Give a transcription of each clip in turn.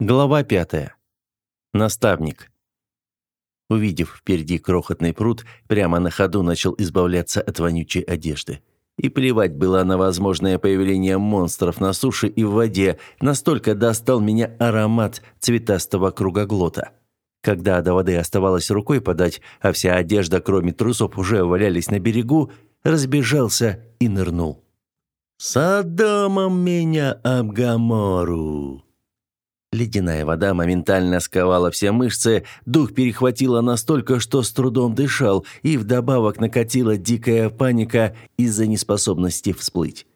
Глава пятая. Наставник. Увидев впереди крохотный пруд, прямо на ходу начал избавляться от вонючей одежды. И плевать было на возможное появление монстров на суше и в воде, настолько достал меня аромат цветастого кругоглота. Когда до воды оставалось рукой подать, а вся одежда, кроме трусов, уже валялись на берегу, разбежался и нырнул. «Содомом меня об Гамору!» Ледяная вода моментально сковала все мышцы, дух перехватило настолько, что с трудом дышал, и вдобавок накатила дикая паника из-за неспособности всплыть.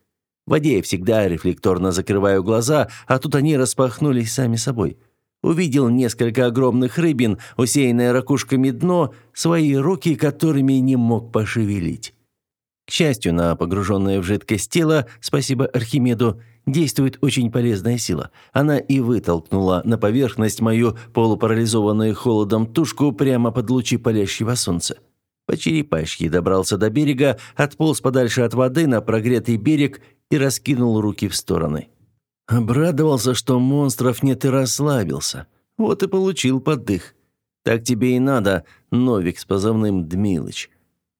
В воде я всегда рефлекторно закрываю глаза, а тут они распахнулись сами собой. Увидел несколько огромных рыбин, усеянное ракушками дно, свои руки, которыми не мог пошевелить. К счастью, на погруженное в жидкость тело, спасибо Архимеду, действует очень полезная сила. Она и вытолкнула на поверхность мою полупарализованную холодом тушку прямо под лучи палящего солнца. По черепашьи добрался до берега, отполз подальше от воды на прогретый берег и раскинул руки в стороны. Обрадовался, что монстров нет и расслабился. Вот и получил поддых. Так тебе и надо, Новик с позывным Дмилыч.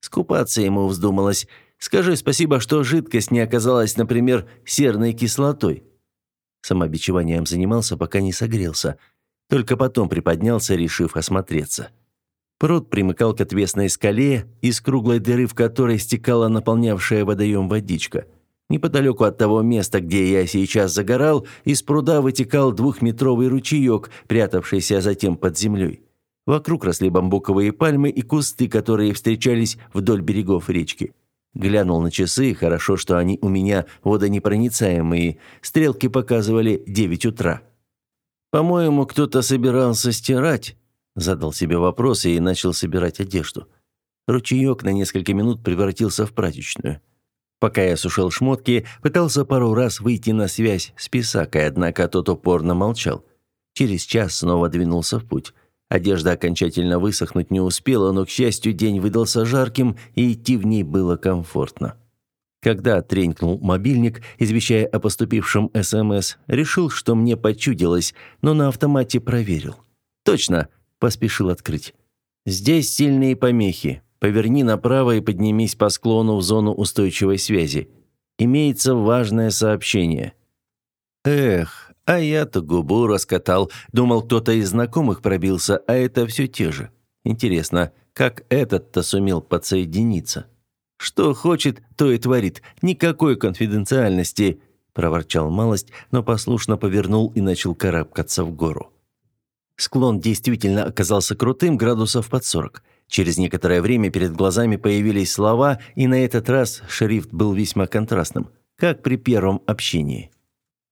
Скупаться ему вздумалось – Скажи спасибо, что жидкость не оказалась, например, серной кислотой. Самобичеванием занимался, пока не согрелся. Только потом приподнялся, решив осмотреться. Пруд примыкал к отвесной скале, из круглой дыры в которой стекала наполнявшая водоем водичка. Неподалеку от того места, где я сейчас загорал, из пруда вытекал двухметровый ручеек, прятавшийся затем под землей. Вокруг росли бамбуковые пальмы и кусты, которые встречались вдоль берегов речки. Глянул на часы, хорошо, что они у меня водонепроницаемые. Стрелки показывали девять утра. «По-моему, кто-то собирался стирать», – задал себе вопрос и начал собирать одежду. Ручеек на несколько минут превратился в прачечную. Пока я сушил шмотки, пытался пару раз выйти на связь с Писакой, однако тот упорно молчал. Через час снова двинулся в путь. Одежда окончательно высохнуть не успела, но, к счастью, день выдался жарким, и идти в ней было комфортно. Когда тренькнул мобильник, извещая о поступившем СМС, решил, что мне почудилось, но на автомате проверил. «Точно!» – поспешил открыть. «Здесь сильные помехи. Поверни направо и поднимись по склону в зону устойчивой связи. Имеется важное сообщение». «Эх, а я-то губу раскатал. Думал, кто-то из знакомых пробился, а это все те же. Интересно, как этот-то сумел подсоединиться? Что хочет, то и творит. Никакой конфиденциальности, проворчал малость, но послушно повернул и начал карабкаться в гору. Склон действительно оказался крутым, градусов под сорок. Через некоторое время перед глазами появились слова, и на этот раз шрифт был весьма контрастным, как при первом общении.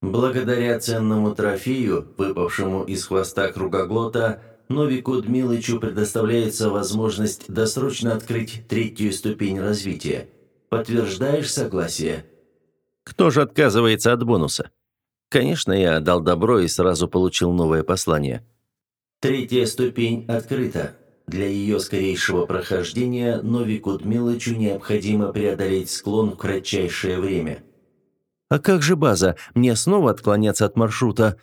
Благодаря ценному трофею, выпавшему из хвоста кругоглота, Новику Дмилычу предоставляется возможность досрочно открыть третью ступень развития. Подтверждаешь согласие? Кто же отказывается от бонуса? Конечно, я дал добро и сразу получил новое послание. Третья ступень открыта. Для ее скорейшего прохождения Новику Дмилычу необходимо преодолеть склон в кратчайшее время – а как же база? Мне снова отклоняться от маршрута?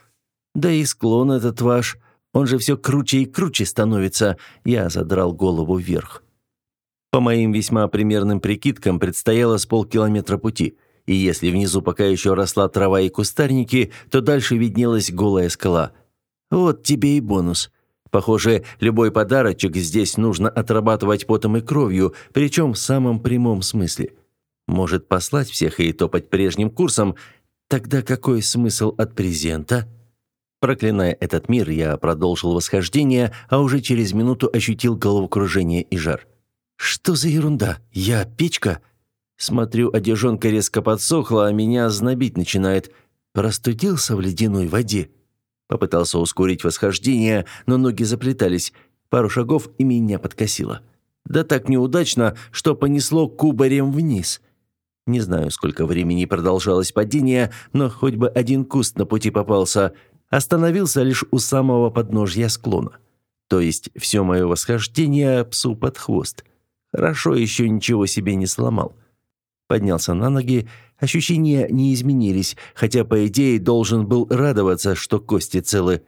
Да и склон этот ваш, он же все круче и круче становится. Я задрал голову вверх. По моим весьма примерным прикидкам, предстояло с полкилометра пути. И если внизу пока еще росла трава и кустарники, то дальше виднелась голая скала. Вот тебе и бонус. Похоже, любой подарочек здесь нужно отрабатывать потом и кровью, причем в самом прямом смысле. Может, послать всех и топать прежним курсом? Тогда какой смысл от презента? Проклиная этот мир, я продолжил восхождение, а уже через минуту ощутил головокружение и жар. Что за ерунда? Я печка? Смотрю, одежонка резко подсохла, а меня знобить начинает. Простудился в ледяной воде. Попытался ускорить восхождение, но ноги заплетались. Пару шагов и меня подкосило. Да так неудачно, что понесло кубарем вниз. Не знаю, сколько времени продолжалось падение, но хоть бы один куст на пути попался. Остановился лишь у самого подножья склона. То есть все мое восхождение псу под хвост. Хорошо еще ничего себе не сломал. Поднялся на ноги, ощущения не изменились, хотя, по идее, должен был радоваться, что кости целы.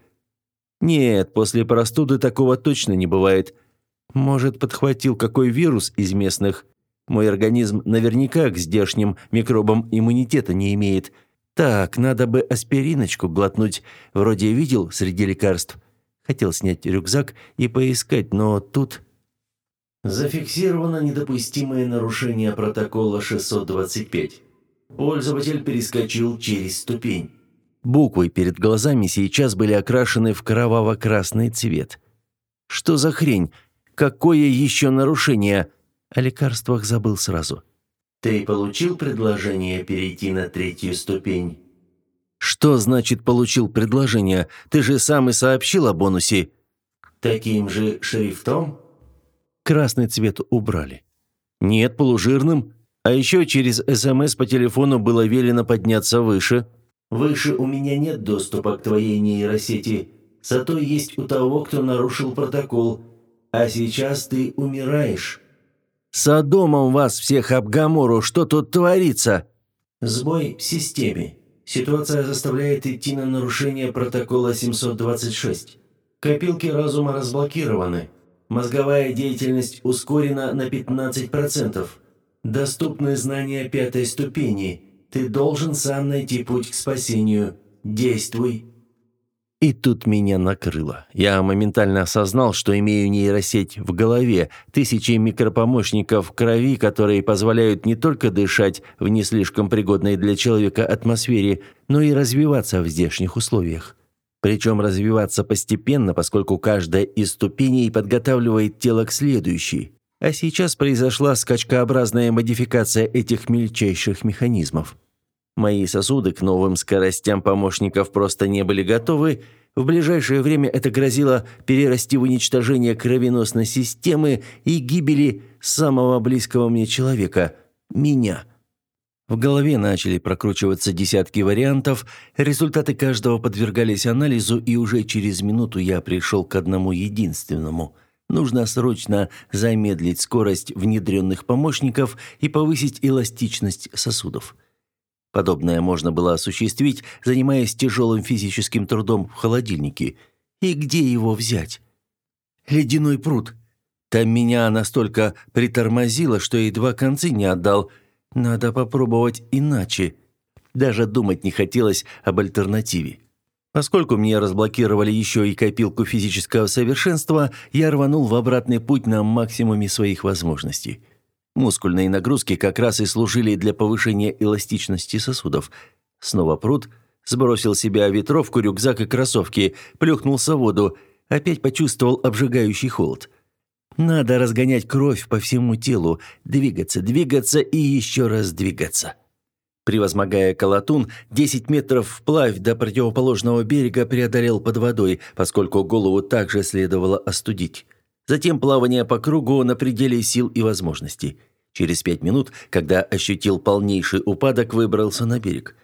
Нет, после простуды такого точно не бывает. Может, подхватил какой вирус из местных. Мой организм наверняка к здешним микробам иммунитета не имеет. Так, надо бы аспириночку глотнуть. Вроде видел среди лекарств. Хотел снять рюкзак и поискать, но тут... Зафиксировано недопустимое нарушение протокола 625. Пользователь перескочил через ступень. Буквы перед глазами сейчас были окрашены в кроваво-красный цвет. Что за хрень? Какое еще нарушение? О лекарствах забыл сразу. Ты получил предложение перейти на третью ступень? Что значит получил предложение? Ты же сам и сообщил о бонусе. Таким же шрифтом? Красный цвет убрали. Нет, полужирным. А еще через СМС по телефону было велено подняться выше. Выше у меня нет доступа к твоей нейросети. Зато есть у того, кто нарушил протокол. А сейчас ты умираешь. Содомом вас всех об Гамору, что тут творится? Сбой в системе. Ситуация заставляет идти на нарушение протокола 726. Копилки разума разблокированы. Мозговая деятельность ускорена на 15%. Доступны знания пятой ступени. Ты должен сам найти путь к спасению. Действуй. И тут меня накрыло. Я моментально осознал, что имею нейросеть в голове, тысячи микропомощников крови, которые позволяют не только дышать в не слишком пригодной для человека атмосфере, но и развиваться в здешних условиях. Причем развиваться постепенно, поскольку каждая из ступеней подготавливает тело к следующей. А сейчас произошла скачкообразная модификация этих мельчайших механизмов. Мои сосуды к новым скоростям помощников просто не были готовы. В ближайшее время это грозило перерасти в уничтожение кровеносной системы и гибели самого близкого мне человека – меня – в голове начали прокручиваться десятки вариантов, результаты каждого подвергались анализу, и уже через минуту я пришел к одному единственному. Нужно срочно замедлить скорость внедренных помощников и повысить эластичность сосудов. Подобное можно было осуществить, занимаясь тяжелым физическим трудом в холодильнике. И где его взять? Ледяной пруд. Там меня настолько притормозило, что едва концы не отдал – надо попробовать иначе. Даже думать не хотелось об альтернативе. Поскольку мне разблокировали еще и копилку физического совершенства, я рванул в обратный путь на максимуме своих возможностей. Мускульные нагрузки как раз и служили для повышения эластичности сосудов. Снова пруд, сбросил себя ветровку, рюкзак и кроссовки, плюхнулся в воду, опять почувствовал обжигающий холод – надо разгонять кровь по всему телу, двигаться, двигаться и еще раз двигаться. Превозмогая колотун, 10 метров вплавь до противоположного берега преодолел под водой, поскольку голову также следовало остудить. Затем плавание по кругу на пределе сил и возможностей. Через пять минут, когда ощутил полнейший упадок, выбрался на берег.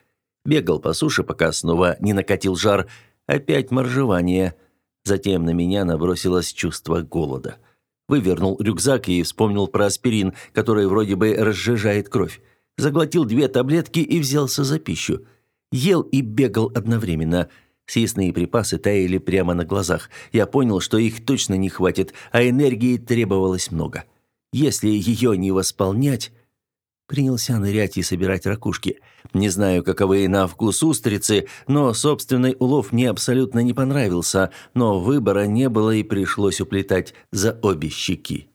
Бегал по суше, пока снова не накатил жар. Опять моржевание. Затем на меня набросилось чувство голода. Вывернул рюкзак и вспомнил про аспирин, который вроде бы разжижает кровь. Заглотил две таблетки и взялся за пищу. Ел и бегал одновременно. Съестные припасы таяли прямо на глазах. Я понял, что их точно не хватит, а энергии требовалось много. Если ее не восполнять... Принялся нырять и собирать ракушки. Не знаю, каковы на вкус устрицы, но собственный улов мне абсолютно не понравился, но выбора не было и пришлось уплетать за обе щеки.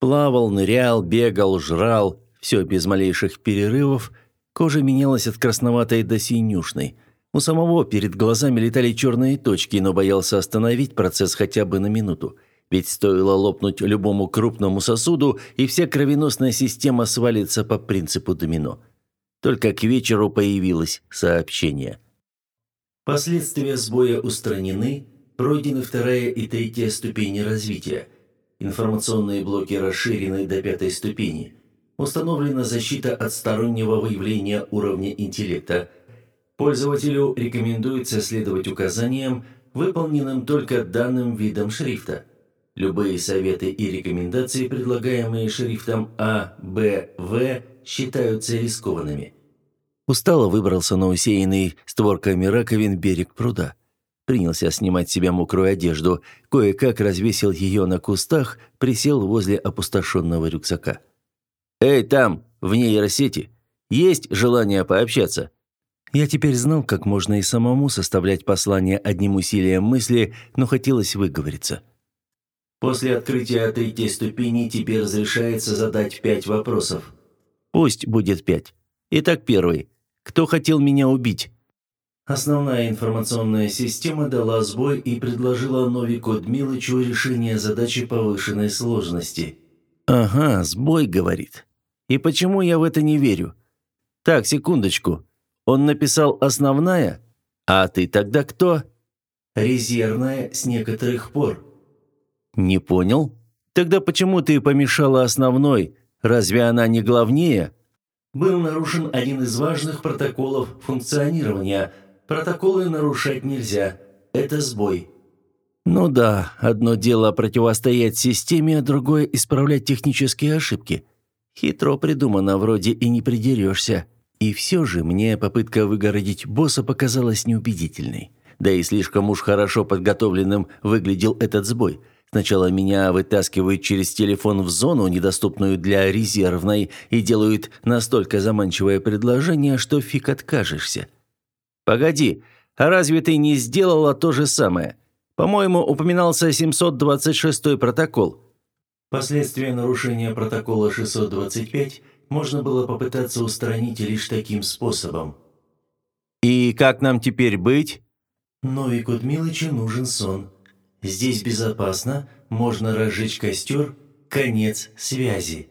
Плавал, нырял, бегал, жрал, все без малейших перерывов. Кожа менялась от красноватой до синюшной. У самого перед глазами летали черные точки, но боялся остановить процесс хотя бы на минуту. Ведь стоило лопнуть любому крупному сосуду, и вся кровеносная система свалится по принципу домино. Только к вечеру появилось сообщение. Последствия сбоя устранены, пройдены вторая и третья ступени развития. Информационные блоки расширены до пятой ступени. Установлена защита от стороннего выявления уровня интеллекта. Пользователю рекомендуется следовать указаниям, выполненным только данным видом шрифта – Любые советы и рекомендации, предлагаемые шрифтом А, Б, В, считаются рискованными. Устало выбрался на усеянный створками раковин берег пруда. Принялся снимать себя мокрую одежду, кое-как развесил ее на кустах, присел возле опустошенного рюкзака. «Эй, там, в нейросети, есть желание пообщаться?» Я теперь знал, как можно и самому составлять послание одним усилием мысли, но хотелось выговориться. После открытия третьей ступени тебе разрешается задать пять вопросов. Пусть будет пять. Итак, первый. Кто хотел меня убить? Основная информационная система дала сбой и предложила Новику Дмилычу решение задачи повышенной сложности. «Ага, сбой, — говорит. И почему я в это не верю? Так, секундочку. Он написал «основная», а ты тогда кто?» «Резервная с некоторых пор». «Не понял? Тогда почему ты помешала основной? Разве она не главнее?» «Был нарушен один из важных протоколов функционирования — Протоколы нарушать нельзя. Это сбой». «Ну да, одно дело противостоять системе, а другое – исправлять технические ошибки. Хитро придумано, вроде и не придерешься. И все же мне попытка выгородить босса показалась неубедительной. Да и слишком уж хорошо подготовленным выглядел этот сбой. Сначала меня вытаскивают через телефон в зону, недоступную для резервной, и делают настолько заманчивое предложение, что фиг откажешься. «Погоди, а разве ты не сделала то же самое? По-моему, упоминался 726-й протокол». Последствия нарушения протокола 625 можно было попытаться устранить лишь таким способом. «И как нам теперь быть?» «Новику Дмилычу нужен сон. Здесь безопасно, можно разжечь костер, конец связи».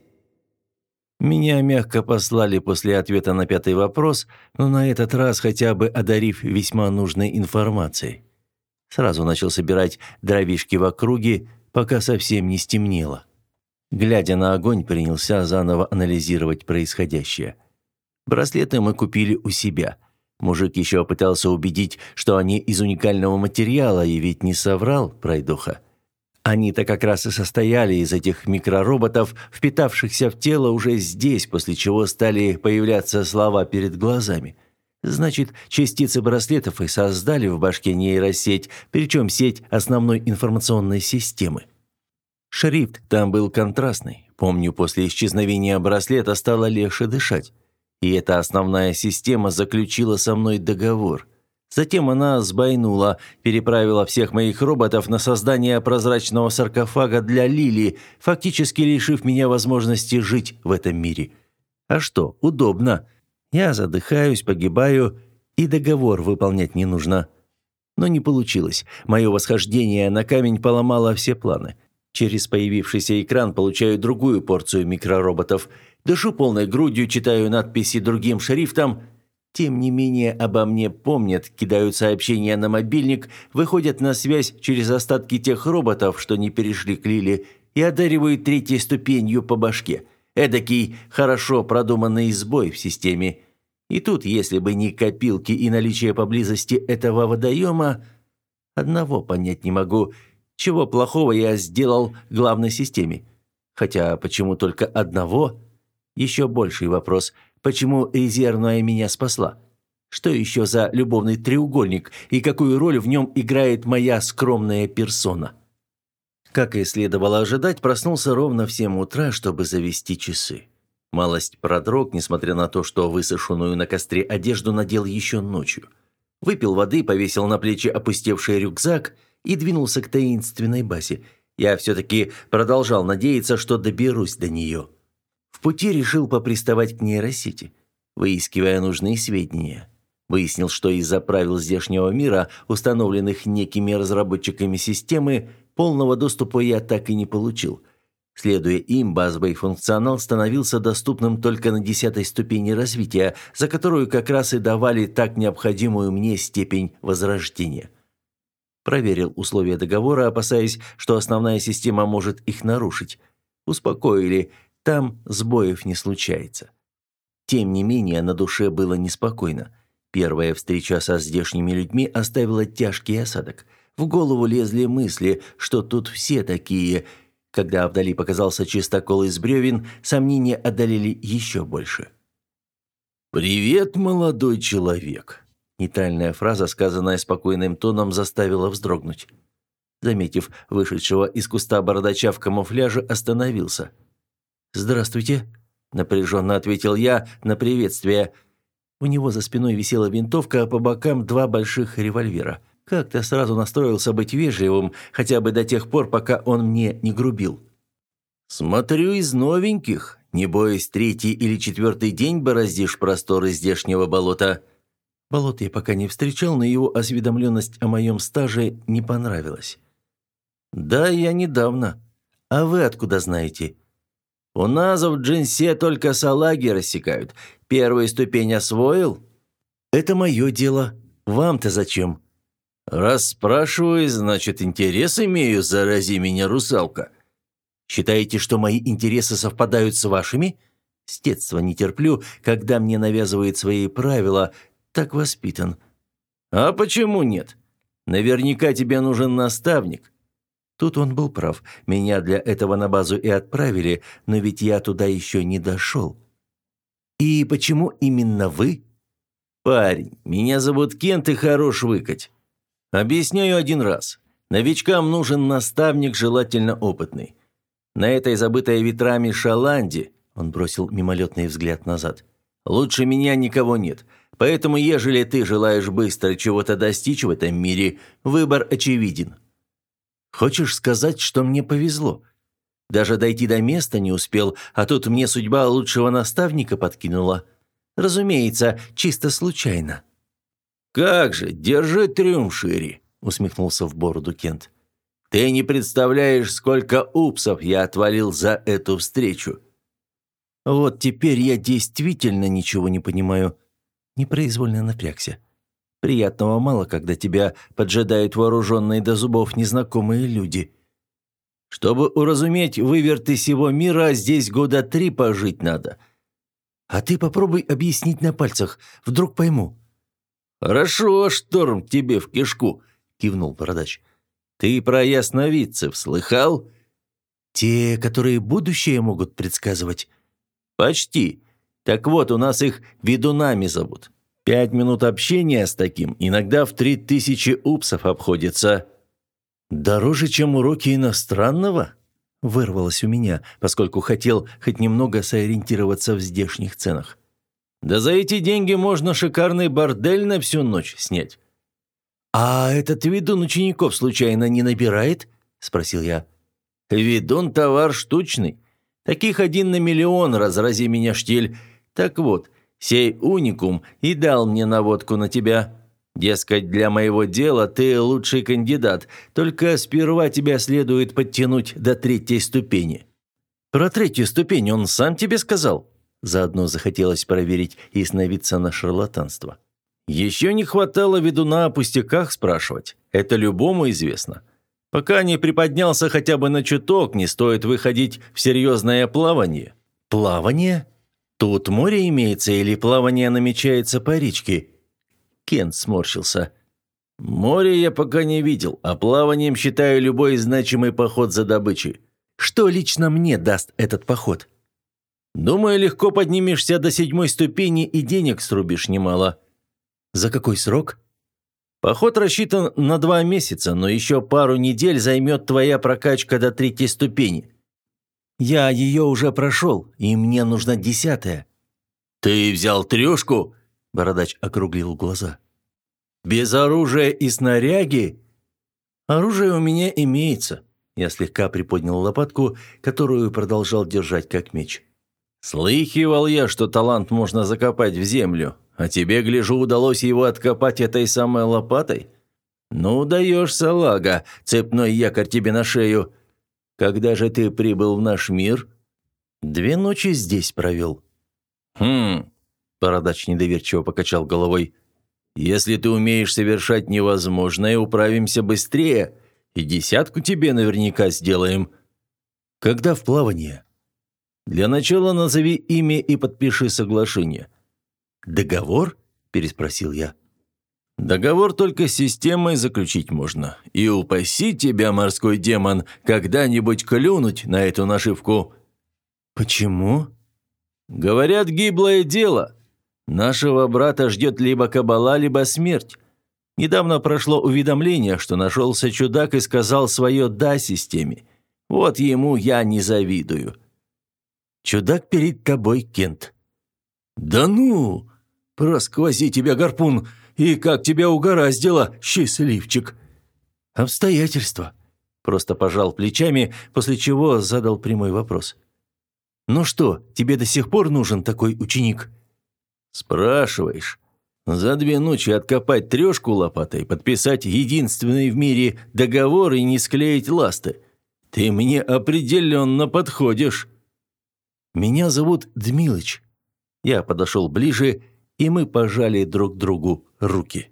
Меня мягко послали после ответа на пятый вопрос, но на этот раз хотя бы одарив весьма нужной информацией. Сразу начал собирать дровишки в округе, пока совсем не стемнело. Глядя на огонь, принялся заново анализировать происходящее. Браслеты мы купили у себя. Мужик еще пытался убедить, что они из уникального материала, и ведь не соврал, пройдоха. Они-то как раз и состояли из этих микророботов, впитавшихся в тело уже здесь, после чего стали появляться слова перед глазами. Значит, частицы браслетов и создали в башке нейросеть, причем сеть основной информационной системы. Шрифт там был контрастный. Помню, после исчезновения браслета стало легче дышать. И эта основная система заключила со мной договор – Затем она сбойнула, переправила всех моих роботов на создание прозрачного саркофага для Лили, фактически лишив меня возможности жить в этом мире. А что, удобно. Я задыхаюсь, погибаю, и договор выполнять не нужно. Но не получилось. Мое восхождение на камень поломало все планы. Через появившийся экран получаю другую порцию микророботов. Дышу полной грудью, читаю надписи другим шрифтом – тем не менее, обо мне помнят, кидают сообщения на мобильник, выходят на связь через остатки тех роботов, что не перешли к Лиле, и одаривают третьей ступенью по башке. Эдакий хорошо продуманный сбой в системе. И тут, если бы не копилки и наличие поблизости этого водоема, одного понять не могу, чего плохого я сделал главной системе. Хотя почему только одного? Еще больший вопрос – Почему резервная меня спасла? Что еще за любовный треугольник и какую роль в нем играет моя скромная персона? Как и следовало ожидать, проснулся ровно в 7 утра, чтобы завести часы. Малость продрог, несмотря на то, что высушенную на костре одежду надел еще ночью. Выпил воды, повесил на плечи опустевший рюкзак и двинулся к таинственной базе. Я все-таки продолжал надеяться, что доберусь до нее. В пути решил поприставать к нейросети, выискивая нужные сведения. Выяснил, что из-за правил здешнего мира, установленных некими разработчиками системы, полного доступа я так и не получил. Следуя им, базовый функционал становился доступным только на десятой ступени развития, за которую как раз и давали так необходимую мне степень возрождения. Проверил условия договора, опасаясь, что основная система может их нарушить. Успокоили – там сбоев не случается. Тем не менее, на душе было неспокойно. Первая встреча со здешними людьми оставила тяжкий осадок. В голову лезли мысли, что тут все такие. Когда вдали показался чистокол из бревен, сомнения одолели еще больше. «Привет, молодой человек!» Нейтральная фраза, сказанная спокойным тоном, заставила вздрогнуть. Заметив вышедшего из куста бородача в камуфляже, остановился. «Здравствуйте», – напряженно ответил я на приветствие. У него за спиной висела винтовка, а по бокам два больших револьвера. Как-то сразу настроился быть вежливым, хотя бы до тех пор, пока он мне не грубил. «Смотрю из новеньких. Не боясь, третий или четвертый день бороздишь просторы здешнего болота». Болото я пока не встречал, но его осведомленность о моем стаже не понравилась. «Да, я недавно. А вы откуда знаете?» «У нас в Джинсе только салаги рассекают. Первую ступень освоил?» «Это мое дело. Вам-то зачем?» «Раз спрашиваю, значит, интерес имею, зарази меня, русалка». «Считаете, что мои интересы совпадают с вашими?» «С детства не терплю, когда мне навязывают свои правила. Так воспитан». «А почему нет? Наверняка тебе нужен наставник. Тут он был прав. Меня для этого на базу и отправили, но ведь я туда еще не дошел. И почему именно вы? Парень, меня зовут Кент и хорош выкать. Объясняю один раз. Новичкам нужен наставник, желательно опытный. На этой забытой ветрами шаланде, он бросил мимолетный взгляд назад, лучше меня никого нет. Поэтому, ежели ты желаешь быстро чего-то достичь в этом мире, выбор очевиден. Хочешь сказать, что мне повезло? Даже дойти до места не успел, а тут мне судьба лучшего наставника подкинула. Разумеется, чисто случайно. Как же, держи трюм шире, усмехнулся в бороду Кент. Ты не представляешь, сколько упсов я отвалил за эту встречу. Вот теперь я действительно ничего не понимаю. Непроизвольно напрягся. Приятного мало, когда тебя поджидают вооруженные до зубов незнакомые люди. Чтобы уразуметь выверты сего мира, здесь года три пожить надо. А ты попробуй объяснить на пальцах, вдруг пойму». «Хорошо, шторм тебе в кишку», — кивнул бородач. «Ты про ясновидцев слыхал?» «Те, которые будущее могут предсказывать?» «Почти. Так вот, у нас их ведунами зовут. Пять минут общения с таким иногда в три тысячи упсов обходится. Дороже, чем уроки иностранного? Вырвалось у меня, поскольку хотел хоть немного сориентироваться в здешних ценах. Да за эти деньги можно шикарный бордель на всю ночь снять. «А этот ведун учеников случайно не набирает?» – спросил я. «Ведун – товар штучный. Таких один на миллион, разрази меня штиль. Так вот, Сей уникум и дал мне наводку на тебя. Дескать, для моего дела ты лучший кандидат, только сперва тебя следует подтянуть до третьей ступени». «Про третью ступень он сам тебе сказал?» Заодно захотелось проверить и становиться на шарлатанство. «Еще не хватало ведуна о пустяках спрашивать. Это любому известно. Пока не приподнялся хотя бы на чуток, не стоит выходить в серьезное плавание». «Плавание?» Тут море имеется или плавание намечается по речке?» Кент сморщился. «Море я пока не видел, а плаванием считаю любой значимый поход за добычей. Что лично мне даст этот поход?» «Думаю, легко поднимешься до седьмой ступени и денег срубишь немало». «За какой срок?» «Поход рассчитан на два месяца, но еще пару недель займет твоя прокачка до третьей ступени. Я ее уже прошел, и мне нужна десятая». «Ты взял трешку?» – Бородач округлил глаза. «Без оружия и снаряги?» «Оружие у меня имеется». Я слегка приподнял лопатку, которую продолжал держать как меч. «Слыхивал я, что талант можно закопать в землю, а тебе, гляжу, удалось его откопать этой самой лопатой? Ну, даешь салага, цепной якорь тебе на шею. Когда же ты прибыл в наш мир?» «Две ночи здесь провел». «Хм...» – Бородач недоверчиво покачал головой. «Если ты умеешь совершать невозможное, управимся быстрее, и десятку тебе наверняка сделаем». «Когда в плавание?» «Для начала назови имя и подпиши соглашение». «Договор?» – переспросил я. Договор только с системой заключить можно. И упаси тебя, морской демон, когда-нибудь клюнуть на эту нашивку». «Почему?» «Говорят, гиблое дело. Нашего брата ждет либо кабала, либо смерть. Недавно прошло уведомление, что нашелся чудак и сказал свое «да» системе. Вот ему я не завидую. Чудак перед тобой, Кент. «Да ну! Просквози тебя, гарпун! И как тебя угораздило, счастливчик!» «Обстоятельства», — просто пожал плечами, после чего задал прямой вопрос. «Ну что, тебе до сих пор нужен такой ученик?» «Спрашиваешь. За две ночи откопать трешку лопатой, подписать единственный в мире договор и не склеить ласты. Ты мне определенно подходишь». «Меня зовут Дмилыч». Я подошел ближе, и мы пожали друг другу руки.